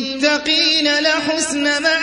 للمتقين لحسن مآب